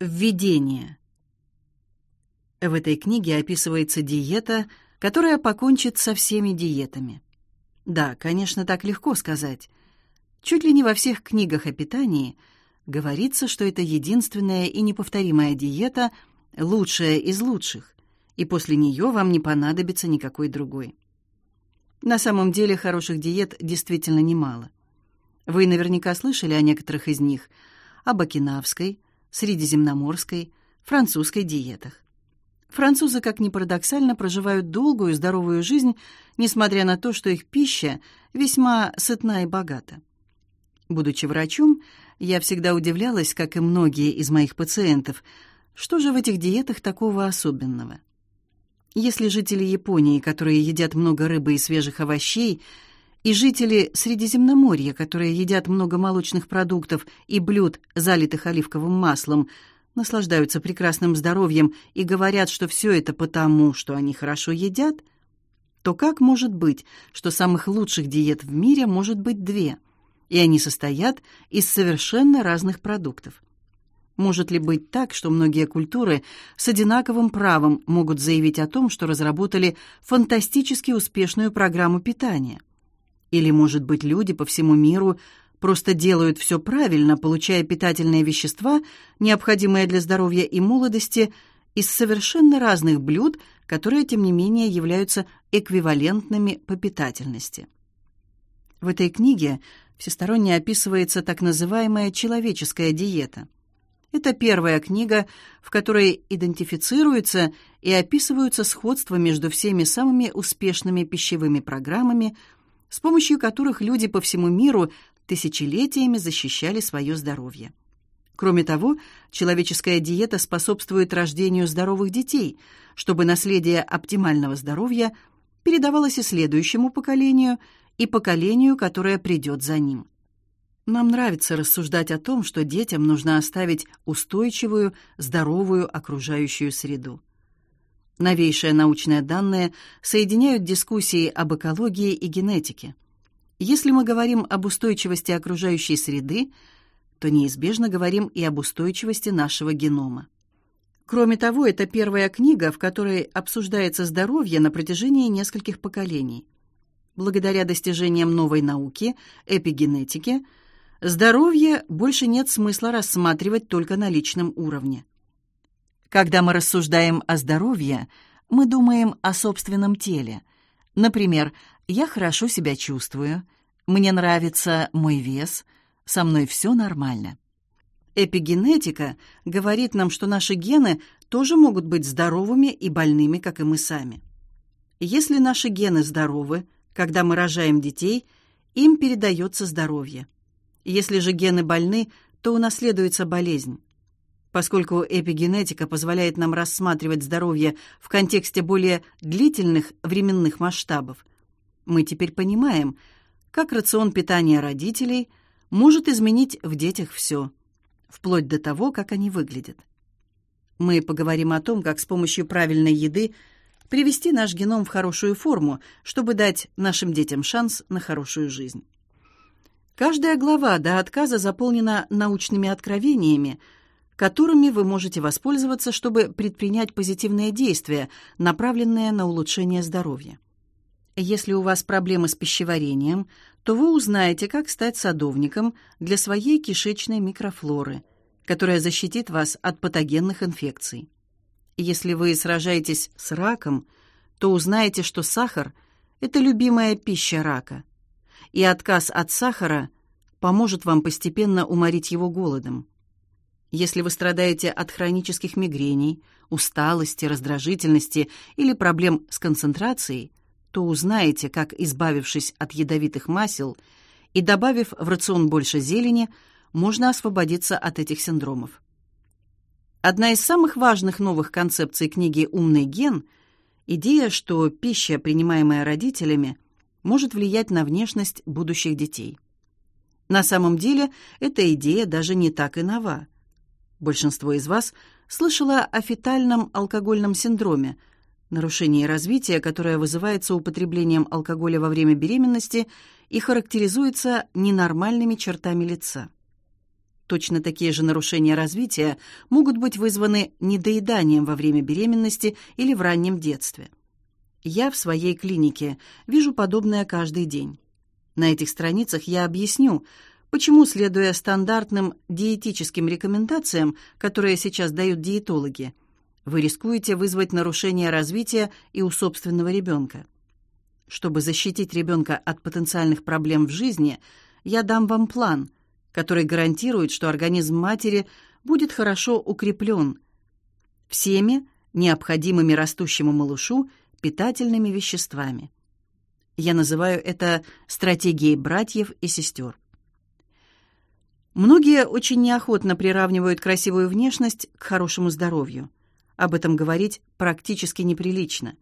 Введение. В этой книге описывается диета, которая покончит со всеми диетами. Да, конечно, так легко сказать. Чуть ли не во всех книгах о питании говорится, что это единственная и неповторимая диета, лучшая из лучших, и после нее вам не понадобится никакой другой. На самом деле хороших диет действительно немало. Вы наверняка слышали о некоторых из них: об окинавской, средиземноморской, французской диетах. Французы, как ни парадоксально, проживают долгую здоровую жизнь, несмотря на то, что их пища весьма сытна и богата. Будучи врачом, я всегда удивлялась, как и многие из моих пациентов, что же в этих диетах такого особенного. Если жители Японии, которые едят много рыбы и свежих овощей, и жители Средиземноморья, которые едят много молочных продуктов и блюд, залитых оливковым маслом, наслаждаются прекрасным здоровьем и говорят, что все это потому, что они хорошо едят, то как может быть, что самых лучших диет в мире может быть две, и они состоят из совершенно разных продуктов? Может ли быть так, что многие культуры с одинаковым правом могут заявить о том, что разработали фантастически успешную программу питания? Или, может быть, люди по всему миру просто делают все правильно, получая питательные вещества, необходимые для здоровья и молодости, из совершенно разных блюд, которые, тем не менее, являются эквивалентными по питательности. В этой книге всесторонне описывается так называемая человеческая диета. Это первая книга, в которой идентифицируются и описываются сходства между всеми самыми успешными пищевыми программами – с помощью которых люди по всему миру тысячелетиями защищали свое здоровье. Кроме того, человеческая диета способствует рождению здоровых детей, чтобы наследие оптимального здоровья передавалось и следующему поколению, и поколению, которое придет за ним. Нам нравится рассуждать о том, что детям нужно оставить устойчивую, здоровую окружающую среду. Новейшие научные данные соединяют дискуссии об экологии и генетике. Если мы говорим об устойчивости окружающей среды, то неизбежно говорим и об устойчивости нашего генома. Кроме того, это первая книга, в которой обсуждается здоровье на протяжении нескольких поколений. Благодаря достижениям новой науки, эпигенетики, здоровье больше нет смысла рассматривать только на личном уровне. Когда мы рассуждаем о здоровье, мы думаем о собственном теле. Например, я хорошо себя чувствую, мне нравится мой вес, со мной все нормально. Эпигенетика говорит нам, что наши гены тоже могут быть здоровыми и больными, как и мы сами. Если наши гены здоровы, когда мы рожаем детей, им передается здоровье. Если же гены больны, то унаследуется болезнь. Поскольку эпигенетика позволяет нам рассматривать здоровье в контексте более длительных временных масштабов, мы теперь понимаем, как рацион питания родителей может изменить в детях все, вплоть до того, как они выглядят. Мы поговорим о том, как с помощью правильной еды привести наш геном в хорошую форму, чтобы дать нашим детям шанс на хорошую жизнь. Каждая глава до отказа заполнена научными откровениями, которыми вы можете воспользоваться, чтобы предпринять позитивные действия, направленные на улучшение здоровья. Если у вас проблемы с пищеварением, то вы узнаете, как стать садовником для своей кишечной микрофлоры, которая защитит вас от патогенных инфекций. Если вы сражаетесь с раком, то узнаете, что сахар это любимая пища рака. И отказ от сахара поможет вам постепенно уморить его голодом. Если вы страдаете от хронических мигрений, усталости, раздражительности или проблем с концентрацией, то узнаете, как, избавившись от ядовитых масел и добавив в рацион больше зелени, можно освободиться от этих синдромов. Одна из самых важных новых концепций книги Умный ген идея, что пища, принимаемая родителями, может влиять на внешность будущих детей. На самом деле, эта идея даже не так и нова. Большинство из вас слышало о фетальном алкогольном синдроме, нарушении развития, которое вызывается употреблением алкоголя во время беременности и характеризуется ненормальными чертами лица. Точно такие же нарушения развития могут быть вызваны недоеданием во время беременности или в раннем детстве. Я в своей клинике вижу подобное каждый день. На этих страницах я объясню, почему, следуя стандартным диетическим рекомендациям, которые сейчас дают диетологи, вы рискуете вызвать нарушение развития и у собственного ребенка. Чтобы защитить ребенка от потенциальных проблем в жизни, я дам вам план, который гарантирует, что организм матери будет хорошо укреплен всеми необходимыми растущему малышу питательными веществами. Я называю это стратегией братьев и сестер. Многие очень неохотно приравнивают красивую внешность к хорошему здоровью. Об этом говорить практически неприлично.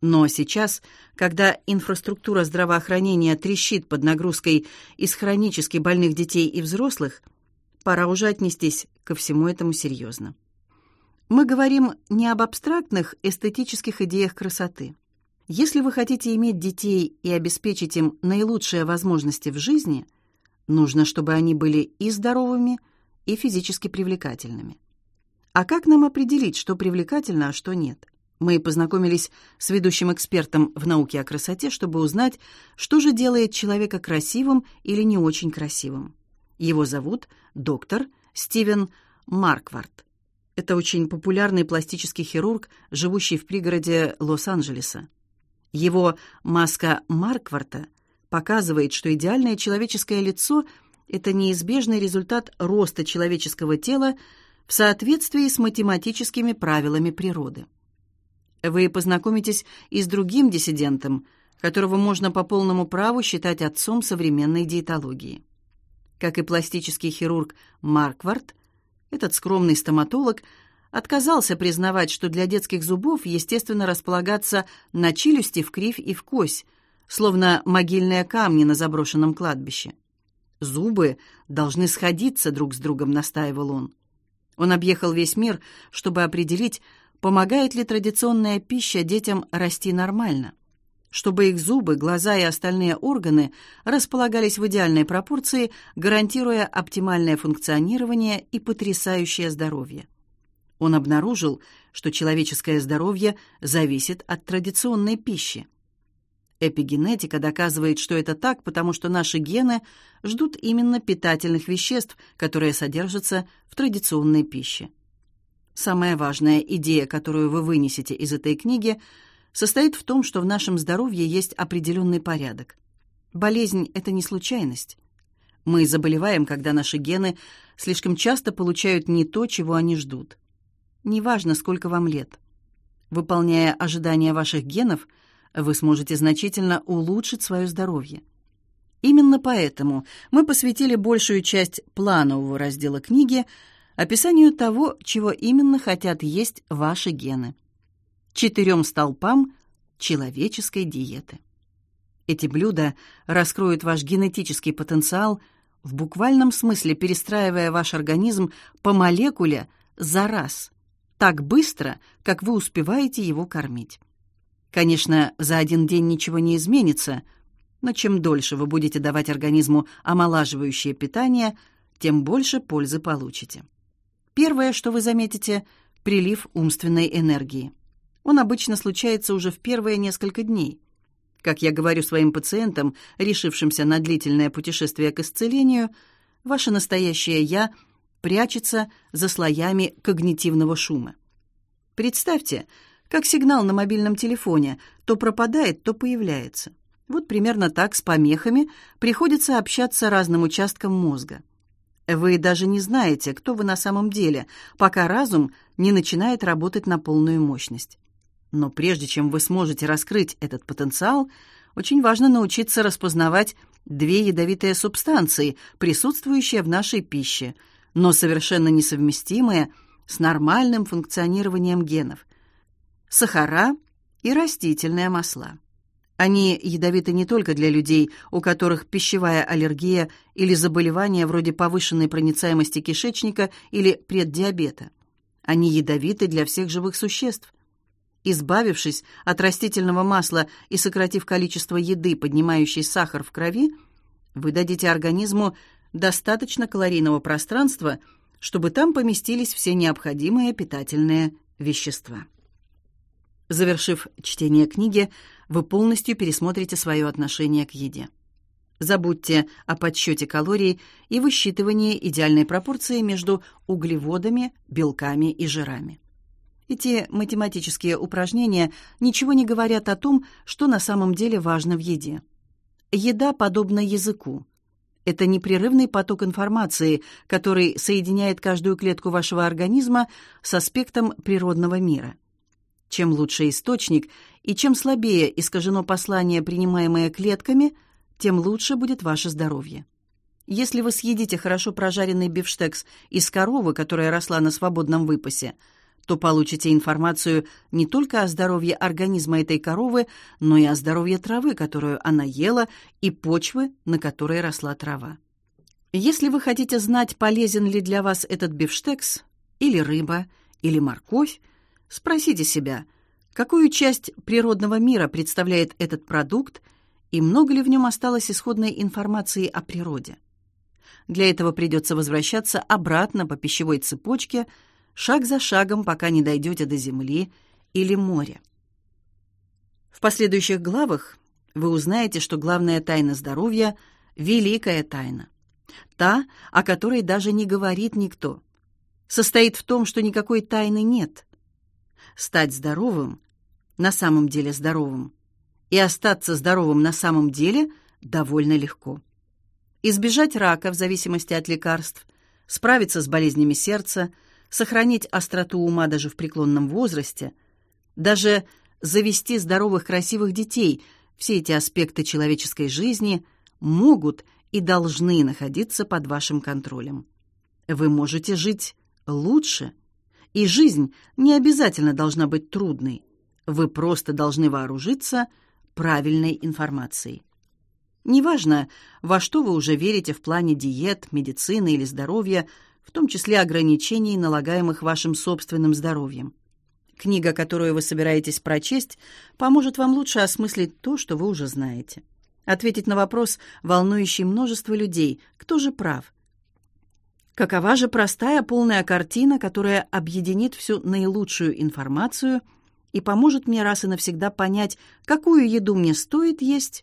Но сейчас, когда инфраструктура здравоохранения трещит под нагрузкой из хронически больных детей и взрослых, пора уже отнестись ко всему этому серьезно. Мы говорим не об абстрактных эстетических идеях красоты. Если вы хотите иметь детей и обеспечить им наилучшие возможности в жизни, нужно, чтобы они были и здоровыми, и физически привлекательными. А как нам определить, что привлекательно, а что нет? Мы познакомились с ведущим экспертом в науке о красоте, чтобы узнать, что же делает человека красивым или не очень красивым. Его зовут доктор Стивен Марквард. Это очень популярный пластический хирург, живущий в пригороде Лос-Анджелеса. Его маска Маркварта показывает, что идеальное человеческое лицо это неизбежный результат роста человеческого тела в соответствии с математическими правилами природы. Вы познакомитесь и с другим диссидентом, которого можно по полному праву считать отцом современной диетологии. Как и пластический хирург Марквард, этот скромный стоматолог отказался признавать, что для детских зубов естественно располагаться на челюсти в кривь и в кось, словно могильные камни на заброшенном кладбище. Зубы должны сходиться друг с другом, настаивал он. Он объехал весь мир, чтобы определить, помогает ли традиционная пища детям расти нормально, чтобы их зубы, глаза и остальные органы располагались в идеальной пропорции, гарантируя оптимальное функционирование и потрясающее здоровье. Он обнаружил, что человеческое здоровье зависит от традиционной пищи. Эпигенетика доказывает, что это так, потому что наши гены ждут именно питательных веществ, которые содержатся в традиционной пище. Самая важная идея, которую вы вынесете из этой книги, состоит в том, что в нашем здоровье есть определенный порядок. Болезнь это не случайность. Мы заболеваем, когда наши гены слишком часто получают не то, чего они ждут. Неважно, сколько вам лет. Выполняя ожидания ваших генов, вы сможете значительно улучшить свое здоровье. Именно поэтому мы посвятили большую часть планового раздела книги описанию того, чего именно хотят есть ваши гены. Четырем столпам человеческой диеты. Эти блюда раскроют ваш генетический потенциал, в буквальном смысле перестраивая ваш организм по молекуле за раз, так быстро, как вы успеваете его кормить. Конечно, за один день ничего не изменится, но чем дольше вы будете давать организму омолаживающее питание, тем больше пользы получите. Первое, что вы заметите прилив умственной энергии. Он обычно случается уже в первые несколько дней. Как я говорю своим пациентам, решившимся на длительное путешествие к исцелению, ваше настоящее я прячется за слоями когнитивного шума. Представьте, как сигнал на мобильном телефоне то пропадает, то появляется. Вот примерно так с помехами приходится общаться разным участкам мозга. Вы даже не знаете, кто вы на самом деле, пока разум не начинает работать на полную мощность. Но прежде чем вы сможете раскрыть этот потенциал, очень важно научиться распознавать две ядовитые субстанции, присутствующие в нашей пище, но совершенно несовместимые с нормальным функционированием генов: сахара и растительные масла. Они ядовиты не только для людей, у которых пищевая аллергия или заболевания вроде повышенной проницаемости кишечника или преддиабета. Они ядовиты для всех живых существ. Избавившись от растительного масла и сократив количество еды, поднимающей сахар в крови, вы дадите организму достаточно калорийного пространства, чтобы там поместились все необходимые питательные вещества. Завершив чтение книги, вы полностью пересмотрите свое отношение к еде. Забудьте о подсчете калорий и высчитывании идеальной пропорции между углеводами, белками и жирами. Эти математические упражнения ничего не говорят о том, что на самом деле важно в еде. Еда подобна языку. Это непрерывный поток информации, который соединяет каждую клетку вашего организма с аспектом природного мира. Чем лучше источник и чем слабее искажено послание, принимаемое клетками, тем лучше будет ваше здоровье. Если вы съедите хорошо прожаренный бифштекс из коровы, которая росла на свободном выпасе – то получите информацию не только о здоровье организма этой коровы, но и о здоровье травы, которую она ела, и почвы, на которой росла трава. Если вы хотите знать, полезен ли для вас этот бифштекс, или рыба, или морковь, спросите себя, какую часть природного мира представляет этот продукт и много ли в нем осталось исходной информации о природе. Для этого придется возвращаться обратно по пищевой цепочке – шаг за шагом, пока не дойдете до земли или моря. В последующих главах вы узнаете, что главная тайна здоровья — великая тайна. Та, о которой даже не говорит никто. Состоит в том, что никакой тайны нет. Стать здоровым, на самом деле здоровым, и остаться здоровым на самом деле довольно легко. Избежать рака в зависимости от лекарств, справиться с болезнями сердца — сохранить остроту ума даже в преклонном возрасте, даже завести здоровых, красивых детей, все эти аспекты человеческой жизни могут и должны находиться под вашим контролем. Вы можете жить лучше, и жизнь не обязательно должна быть трудной. Вы просто должны вооружиться правильной информацией. Неважно, во что вы уже верите в плане диет, медицины или здоровья – в том числе ограничений, налагаемых вашим собственным здоровьем. Книга, которую вы собираетесь прочесть, поможет вам лучше осмыслить то, что вы уже знаете. Ответить на вопрос, волнующий множество людей, кто же прав? Какова же простая полная картина, которая объединит всю наилучшую информацию и поможет мне раз и навсегда понять, какую еду мне стоит есть,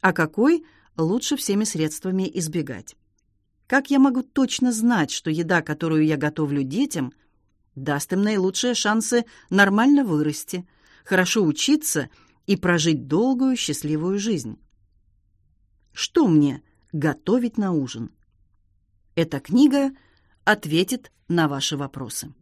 а какой лучше всеми средствами избегать? Как я могу точно знать, что еда, которую я готовлю детям, даст им наилучшие шансы нормально вырасти, хорошо учиться и прожить долгую счастливую жизнь? Что мне готовить на ужин? Эта книга ответит на ваши вопросы.